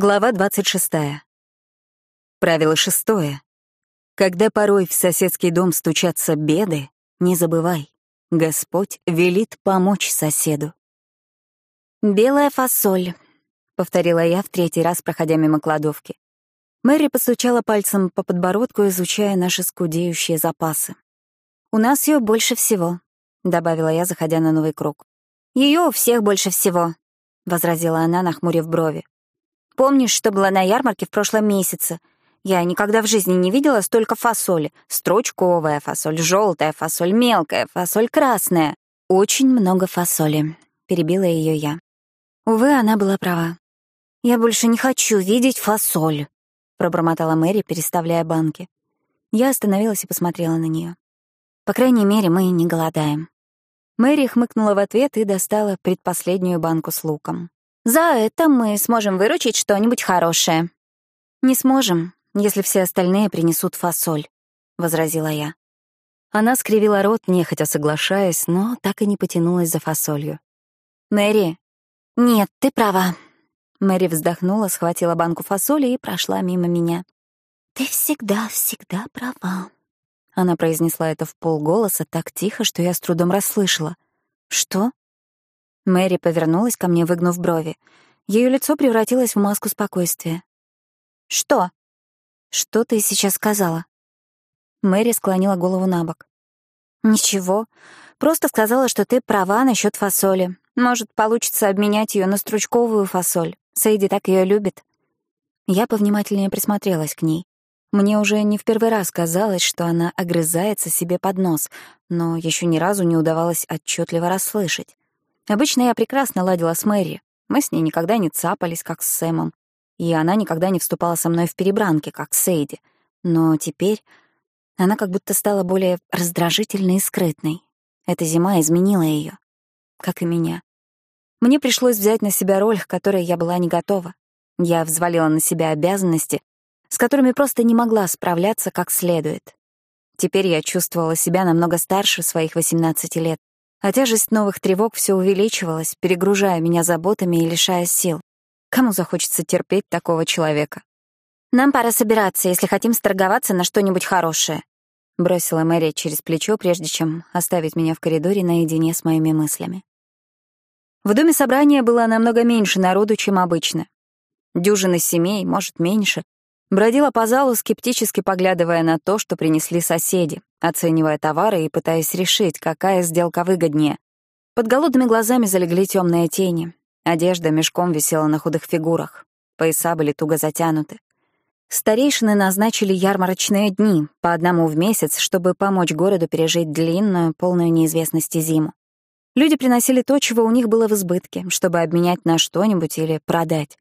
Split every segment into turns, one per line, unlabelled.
Глава 26. Правило шестое. Когда порой в соседский дом стучатся беды, не забывай, Господь велит помочь соседу.
«Белая фасоль», — повторила я в третий раз, проходя мимо кладовки.
Мэри постучала пальцем по подбородку, изучая наши скудеющие запасы.
«У нас ее больше всего», — добавила я, заходя на новый круг. Ее у всех больше всего», — возразила она, нахмурив брови. Помнишь, что было на ярмарке в прошлом месяце? Я никогда в жизни не видела столько фасоли. Строчковая фасоль, желтая фасоль, мелкая фасоль, красная. Очень много фасоли, перебила ее я. Увы, она была права. Я больше не хочу видеть фасоль, пробормотала Мэри, переставляя банки. Я остановилась и посмотрела на нее. По крайней мере, мы не голодаем. Мэри хмыкнула в ответ и достала предпоследнюю банку с луком. За это мы сможем выручить что-нибудь хорошее. Не сможем, если все остальные принесут фасоль, возразила я.
Она скривила рот, нехотя соглашаясь, но так и не потянулась за фасолью.
Мэри, нет, ты права.
Мэри вздохнула, схватила банку фасоли и прошла мимо меня.
Ты всегда, всегда права.
Она произнесла это в полголоса так тихо, что я с трудом расслышала. Что? Мэри повернулась ко мне, выгнув брови. Ее лицо превратилось в маску спокойствия.
«Что?»
«Что ты сейчас сказала?» Мэри склонила голову на бок.
«Ничего. Просто сказала, что ты права насчет фасоли. Может, получится обменять ее на стручковую фасоль. Сейди так ее любит».
Я повнимательнее присмотрелась к ней. Мне уже не в первый раз казалось, что она огрызается себе под нос, но еще ни разу не удавалось отчетливо расслышать. Обычно я прекрасно ладила с Мэри. Мы с ней никогда не цапались, как с Сэмом. И она никогда не вступала со мной в перебранки, как с Эйди. Но теперь она как будто стала более раздражительной и скрытной. Эта зима изменила ее, как и меня. Мне пришлось взять на себя роль, к которой я была не готова. Я взвалила на себя обязанности, с которыми просто не могла справляться как следует. Теперь я чувствовала себя намного старше своих 18 лет, а тяжесть новых тревог все увеличивалась, перегружая меня заботами и лишая сил. Кому захочется терпеть такого человека?
«Нам пора собираться, если хотим сторговаться на что-нибудь хорошее», — бросила Мэри через плечо, прежде чем оставить меня в коридоре наедине с моими мыслями.
В доме собрания было намного меньше народу, чем обычно. Дюжины семей, может, меньше, бродила по залу, скептически поглядывая на то, что принесли соседи, оценивая товары и пытаясь решить, какая сделка выгоднее. Под голодными глазами залегли темные тени. Одежда мешком висела на худых фигурах. Пояса были туго затянуты. Старейшины назначили ярмарочные дни, по одному в месяц, чтобы помочь городу пережить длинную, полную неизвестности зиму. Люди приносили то, чего у них было в избытке, чтобы обменять на что-нибудь или продать.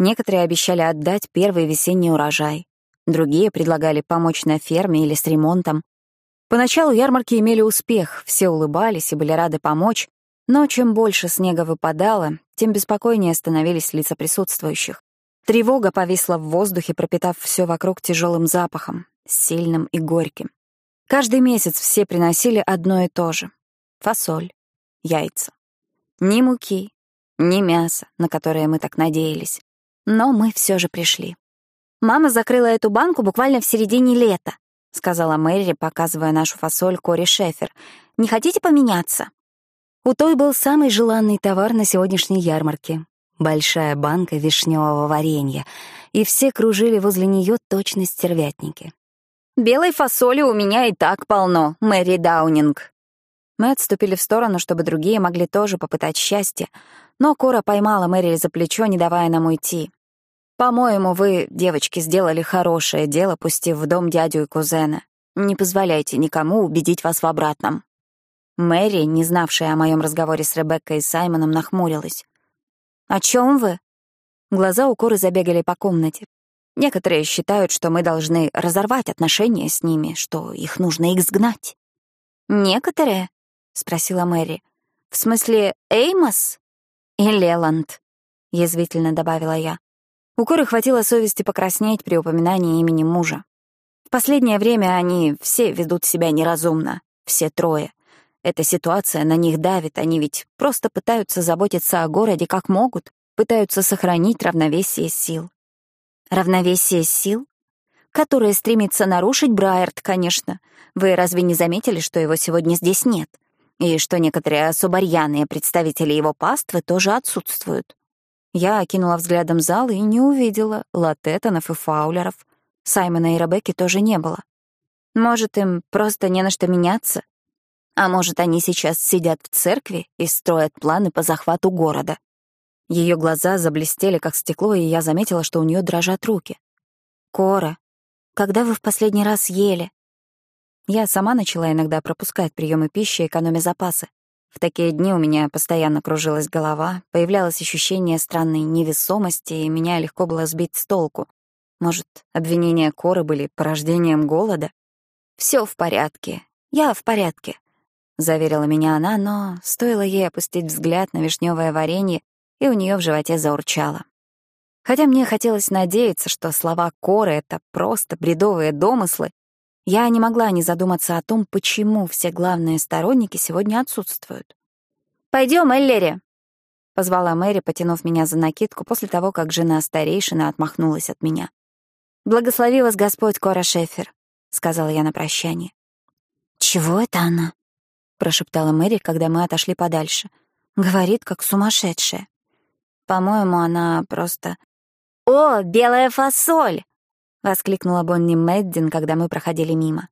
Некоторые обещали отдать первый весенний урожай. Другие предлагали помочь на ферме или с ремонтом. Поначалу ярмарки имели успех, все улыбались и были рады помочь, но чем больше снега выпадало, тем беспокойнее становились лица присутствующих. Тревога повисла в воздухе, пропитав все вокруг тяжелым запахом, сильным и горьким. Каждый месяц все приносили одно и то же — фасоль, яйца. Ни муки, ни мяса, на которое мы так надеялись. Но мы все же пришли.
Мама закрыла эту банку буквально в середине лета. — сказала Мэри, показывая нашу фасоль Кори Шефер. «Не хотите поменяться?»
У той был самый желанный товар на сегодняшней ярмарке — большая банка вишневого варенья, и все кружили возле нее точно стервятники.
«Белой фасоли у меня и так полно, Мэри Даунинг».
Мы отступили в сторону, чтобы другие могли тоже попытать счастье, но Кора поймала Мэри за плечо, не давая нам уйти. По-моему, вы, девочки, сделали хорошее дело, пустив в дом дядю и кузена. Не позволяйте никому убедить вас в обратном». Мэри, не знавшая о моем разговоре с Ребеккой и Саймоном, нахмурилась.
«О чем вы?»
Глаза у Коры забегали по комнате. Некоторые считают, что мы должны разорвать отношения с ними, что их нужно изгнать.
«Некоторые?» — спросила Мэри. «В смысле Эймос?» «И Леланд», — язвительно добавила я.
У Коры хватило совести покраснеть при упоминании имени мужа. В последнее время они все ведут себя неразумно, все трое. Эта ситуация на них давит, они ведь просто пытаются заботиться о городе как могут, пытаются сохранить равновесие сил.
Равновесие сил? Которое стремится нарушить Брайерт, конечно. Вы разве не заметили, что его сегодня здесь нет? И что некоторые особо рьяные представители его паствы тоже отсутствуют?
Я окинула взглядом зал и не увидела латетонов и фаулеров. Саймона и Ребекки тоже не было.
Может, им просто не на что меняться? А может, они сейчас сидят в церкви и строят планы по захвату города?
Ее глаза заблестели, как стекло, и я заметила, что у нее дрожат руки.
«Кора, когда вы в последний раз ели?»
Я сама начала иногда пропускать приемы пищи, экономя запасы. В такие дни у меня постоянно кружилась голова, появлялось ощущение странной невесомости, и меня легко было сбить с толку. Может, обвинения Коры были порождением голода?
Все в порядке. Я в порядке», — заверила меня она, но стоило ей опустить взгляд на вишневое варенье, и у нее в животе заурчало. Хотя мне хотелось надеяться, что слова Коры — это просто бредовые домыслы, я не могла не задуматься о том, почему все главные сторонники сегодня отсутствуют. Пойдем, Эллери!» — позвала Мэри, потянув меня за накидку после того, как жена старейшина отмахнулась от меня. «Благослови вас Господь, Кора Шефер», — сказала я на прощание.
«Чего это она?» — прошептала Мэри, когда мы отошли подальше. «Говорит, как сумасшедшая. По-моему, она просто...»
«О, белая фасоль!» — воскликнула Бонни Мэддин, когда мы проходили мимо.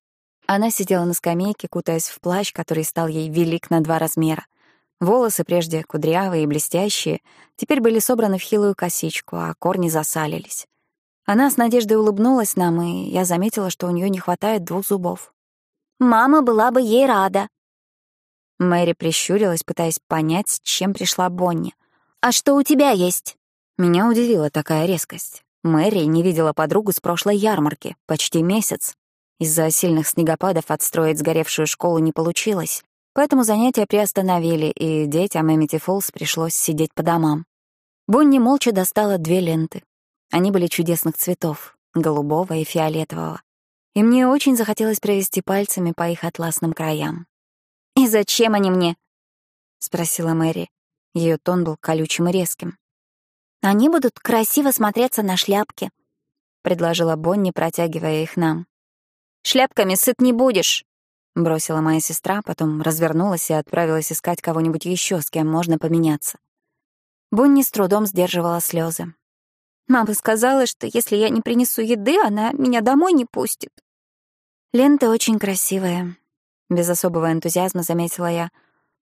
Она сидела на скамейке, кутаясь в плащ, который стал ей велик на два размера. Волосы, прежде кудрявые и блестящие, теперь были собраны в хилую косичку, а корни засалились. Она с надеждой улыбнулась нам, и я заметила, что у нее не хватает двух зубов.
«Мама была бы ей рада».
Мэри прищурилась, пытаясь понять, с чем пришла Бонни.
«А что у тебя есть?»
Меня удивила такая резкость. Мэри не видела подругу с прошлой ярмарки, почти месяц. Из-за сильных снегопадов отстроить сгоревшую школу не получилось, поэтому занятия приостановили, и детям Эмити Фолс пришлось сидеть по домам. Бонни молча достала две ленты. Они были чудесных цветов — голубого и фиолетового. И мне очень захотелось провести пальцами по их атласным краям.
«И зачем они мне?»
— спросила Мэри. Ее тон был колючим и резким.
Они будут красиво смотреться на шляпке», —
предложила Бонни, протягивая их нам.
«Шляпками сыт не будешь», —
бросила моя сестра, потом развернулась и отправилась искать кого-нибудь еще, с кем можно поменяться. Бонни с трудом сдерживала слезы.
«Мама сказала, что если я не принесу еды, она меня домой не пустит».
«Лента очень красивая», — без особого энтузиазма заметила я.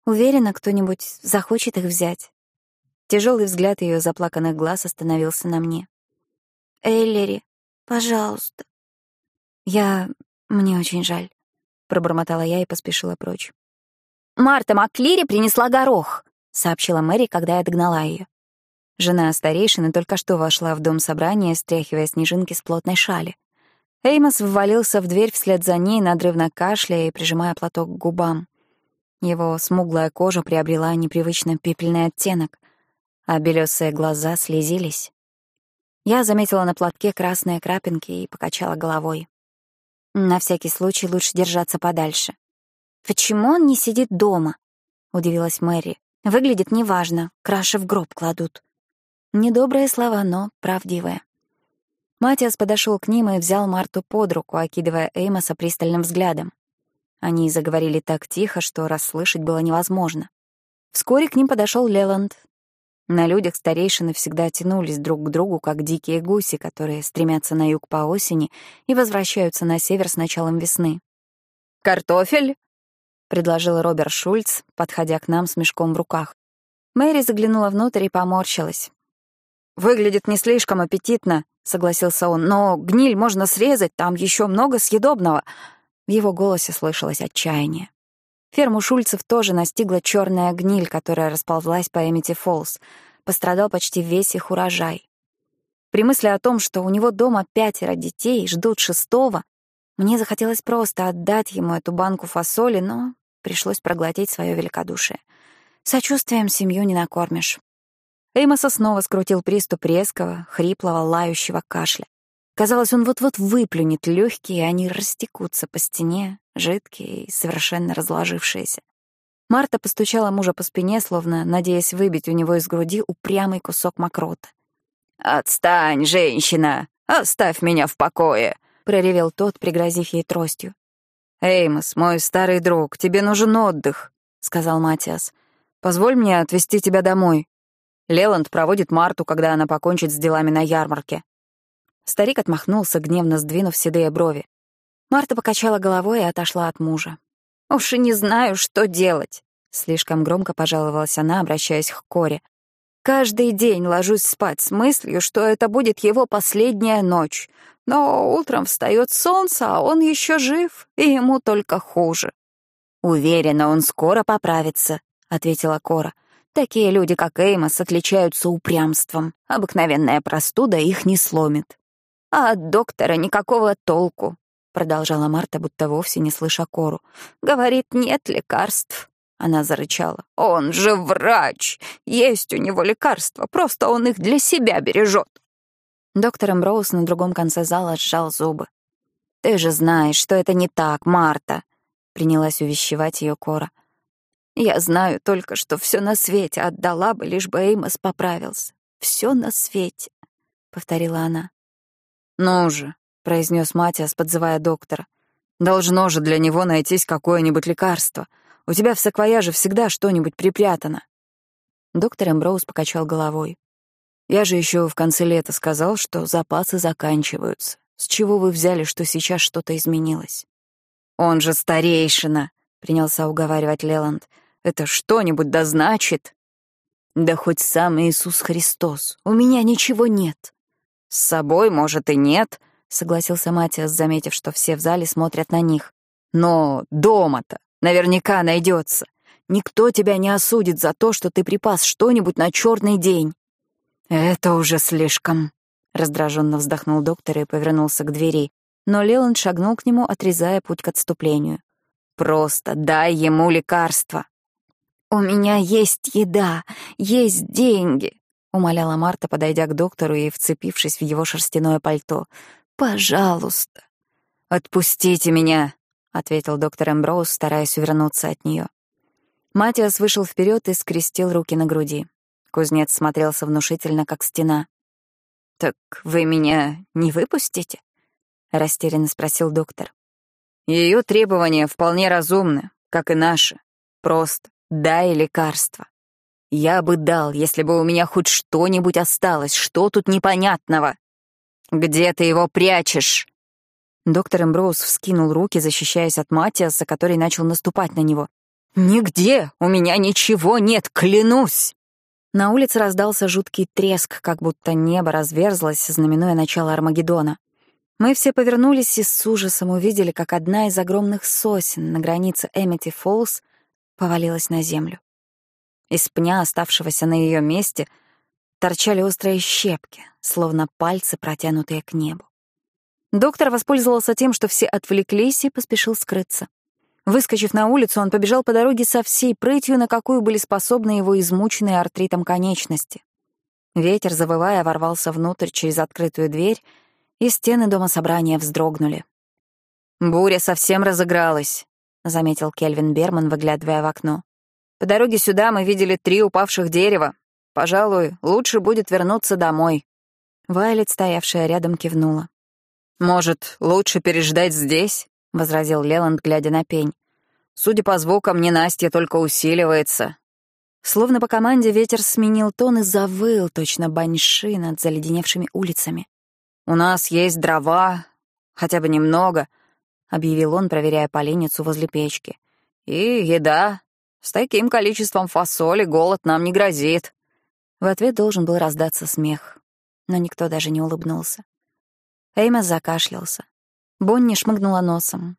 «Уверена, кто-нибудь захочет их взять». Тяжелый взгляд ее заплаканных глаз остановился на мне.
«Эллери, пожалуйста».
«Я... мне очень жаль», — пробормотала я и поспешила прочь.
«Марта Маклири принесла горох», — сообщила Мэри, когда я догнала ее.
Жена старейшины только что вошла в дом собрания, стряхивая снежинки с плотной шали. Эймос ввалился в дверь вслед за ней, надрывно кашляя и прижимая платок к губам. Его смуглая кожа приобрела непривычно пепельный оттенок а белесые глаза слезились. Я заметила на платке красные крапинки и покачала головой. На всякий случай лучше держаться подальше.
«Почему он не сидит дома?» — удивилась Мэри. «Выглядит неважно, краши в гроб кладут».
Недобрые слова, но правдивые. Матиас подошел к ним и взял Марту под руку, окидывая Эймоса пристальным взглядом. Они заговорили так тихо, что расслышать было невозможно. Вскоре к ним подошел Леланд, на людях старейшины всегда тянулись друг к другу, как дикие гуси, которые стремятся на юг по осени и возвращаются на север с началом весны.
«Картофель?»
— предложил Роберт Шульц, подходя к нам с мешком в руках. Мэри заглянула внутрь и поморщилась.
«Выглядит не слишком аппетитно», — согласился он, «но гниль можно срезать, там еще много съедобного».
В его голосе слышалось отчаяние. Ферму Шульцев тоже настигла черная гниль, которая расползлась по Эмити Фолс. Пострадал почти весь их урожай. При мысли о том, что у него дома пятеро детей ждут шестого, мне захотелось просто отдать ему эту банку фасоли, но пришлось проглотить свое великодушие. Сочувствием семью не накормишь. Эймоса снова скрутил приступ резкого, хриплого, лающего кашля. Казалось, он вот-вот выплюнет легкие, и они растекутся по стене, жидкие и совершенно разложившиеся. Марта постучала мужа по спине, словно надеясь выбить у него из груди упрямый кусок мокрота.
«Отстань, женщина! Оставь меня в покое!»
— проревел тот, пригрозив ей тростью.
«Эймос, мой старый друг, тебе нужен отдых», — сказал Матиас. «Позволь мне отвезти тебя домой. Леланд проводит Марту, когда она покончит с делами на ярмарке».
Старик отмахнулся, гневно сдвинув седые брови. Марта покачала головой и отошла от мужа.
«Уж и не знаю, что делать», —
слишком громко пожаловалась она, обращаясь к Коре.
«Каждый день ложусь спать с мыслью, что это будет его последняя ночь. Но утром встает солнце, а он еще жив, и ему только хуже».
«Уверена, он скоро поправится», — ответила Кора. «Такие люди, как Эймос, отличаются упрямством. Обыкновенная простуда их не сломит».
«А от доктора никакого толку
продолжала Марта, будто вовсе не слыша Кору.
«Говорит, нет лекарств». Она зарычала. «Он же врач! Есть у него лекарства, просто он их для себя бережет».
Доктор Эмброуз на другом конце зала сжал зубы.
«Ты же знаешь, что это не так, Марта!» — принялась увещевать ее Кора.
«Я знаю только, что все на свете отдала бы, лишь бы Эймос поправился. Все на свете», — повторила она.
«Ну же, произнес Матиас, подзывая доктора. «Должно же для него найтись какое-нибудь лекарство. У тебя в саквояже всегда что-нибудь припрятано». Доктор Эмброуз покачал головой. «Я же еще в конце лета сказал, что запасы заканчиваются. С чего вы взяли, что сейчас что-то изменилось?»
«Он же старейшина», — принялся уговаривать Леланд. «Это что-нибудь да значит?»
«Да хоть сам Иисус Христос. У меня ничего нет».
«С собой, может, и нет»,
согласился Матиас, заметив, что все в зале смотрят на них.
«Но дома-то наверняка найдется. Никто тебя не осудит за то, что ты припас что-нибудь на черный день».
«Это уже слишком», — раздраженно вздохнул доктор и повернулся к двери. Но Леланд шагнул к нему, отрезая путь к отступлению.
«Просто дай ему лекарство».
«У меня есть еда, есть деньги», —
умоляла Марта, подойдя к доктору и вцепившись в его шерстяное пальто.
Пожалуйста.
Отпустите меня, ответил доктор Эмброуз, стараясь увернуться от нее.
Матиас вышел вперед и скрестил руки на груди. Кузнец смотрелся внушительно, как стена.
«Так вы меня не выпустите?»
— растерянно спросил доктор.
Ее требования вполне разумны, как и наши. Просто дай лекарство. Я бы дал, если бы у меня хоть что-нибудь осталось. Что тут непонятного? «Где ты его прячешь?»
Доктор Эмброуз вскинул руки, защищаясь от Матиаса, который начал наступать на него.
«Нигде! У меня ничего нет, клянусь!»
На улице раздался жуткий треск, как будто небо разверзлось, знаменуя начало Армагеддона. Мы все повернулись и с ужасом увидели, как одна из огромных сосен на границе Эмити Фоллс повалилась на землю. Из пня, оставшегося на ее месте, торчали острые щепки, словно пальцы, протянутые к небу. Доктор воспользовался тем, что все отвлеклись и поспешил скрыться. Выскочив на улицу, он побежал по дороге со всей прытью, на какую были способны его измученные артритом конечности. Ветер, завывая, ворвался внутрь через открытую дверь, и стены дома собрания вздрогнули.
«Буря совсем разыгралась», — заметил Кельвин Берман, выглядывая в окно. «По дороге сюда мы видели три упавших дерева. Пожалуй, лучше будет вернуться домой».
Вайлет, стоявшая рядом, кивнула.
«Может, лучше переждать здесь?» — возразил Леланд, глядя на пень. «Судя по звукам, ненастье только усиливается».
Словно по команде ветер сменил тон и завыл, точно баньши над заледеневшими улицами.
«У нас есть дрова, хотя бы немного», — объявил он, проверяя поленницу возле печки. «И еда. С таким количеством фасоли голод нам не грозит».
В ответ должен был раздаться смех но никто даже не улыбнулся. Эймос закашлялся. Бонни шмыгнула носом.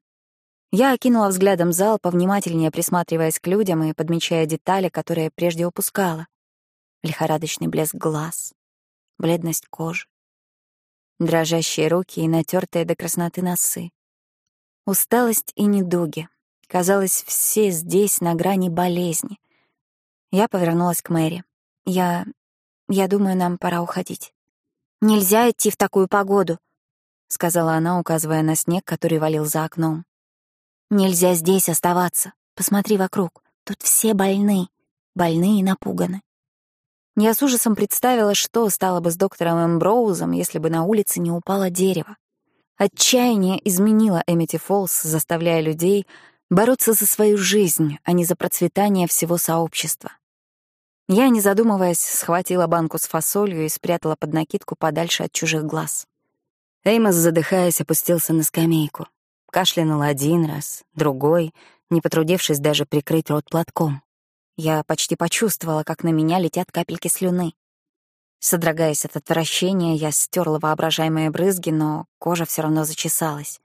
Я окинула взглядом зал, повнимательнее присматриваясь к людям и подмечая детали, которые прежде упускала. Лихорадочный блеск глаз, бледность кожи, дрожащие руки и натертые до красноты носы. Усталость и недуги. Казалось, все здесь на грани болезни. Я повернулась к Мэри. Я... я думаю, нам пора уходить.
«Нельзя идти в такую погоду», —
сказала она, указывая на снег, который валил за окном.
«Нельзя здесь оставаться. Посмотри вокруг. Тут все больны, больны и напуганы.
Я с ужасом представила, что стало бы с доктором Эмброузом, если бы на улице не упало дерево. Отчаяние изменило Эмити Фолс, заставляя людей бороться за свою жизнь, а не за процветание всего сообщества. Я, не задумываясь, схватила банку с фасолью и спрятала под накидку подальше от чужих глаз. Эймос, задыхаясь, опустился на скамейку. Кашлянул один раз, другой, не потрудившись даже прикрыть рот платком. Я почти почувствовала, как на меня летят капельки слюны. Содрогаясь от отвращения, я стерла воображаемые брызги, но кожа все равно зачесалась.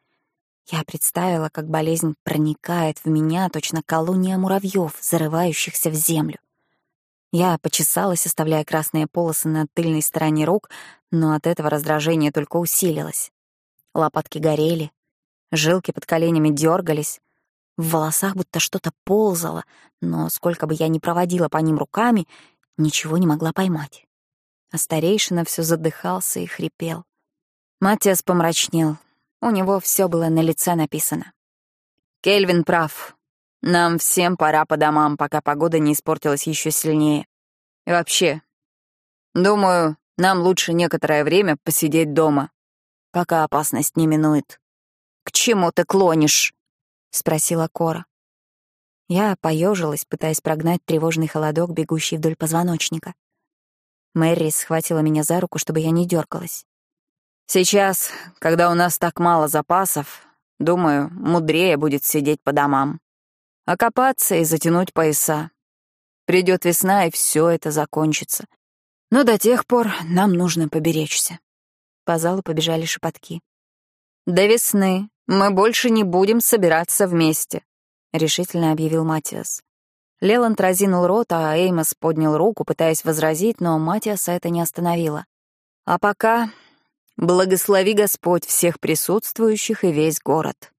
Я представила, как болезнь проникает в меня, точно колония муравьев, зарывающихся в землю. Я почесалась, оставляя красные полосы на тыльной стороне рук, но от этого раздражение только усилилось. Лопатки горели, жилки под коленями дергались, в волосах будто что-то ползало, но сколько бы я ни проводила по ним руками, ничего не могла поймать. А старейшина все задыхался и хрипел. Матиас помрачнел, у него все было на лице написано. «Кельвин прав. Нам всем пора по домам, пока погода не испортилась еще сильнее. И вообще, думаю, нам лучше некоторое время посидеть дома, пока опасность не минует». «К чему ты клонишь?» — спросила Кора. Я поежилась, пытаясь прогнать тревожный холодок, бегущий вдоль позвоночника. Мэри схватила меня за руку, чтобы я не дергалась. Сейчас, когда у нас так мало запасов, думаю, мудрее будет сидеть по домам. Окопаться и затянуть пояса. Придет весна, и все это закончится. Но до тех пор нам нужно поберечься. По залу побежали шепотки. До весны мы больше не будем собираться вместе, решительно объявил Матиас. Леланд разинул рот, а Эймос поднял руку, пытаясь возразить, но Матиаса это не остановило. А пока Благослови Господь всех присутствующих и весь город.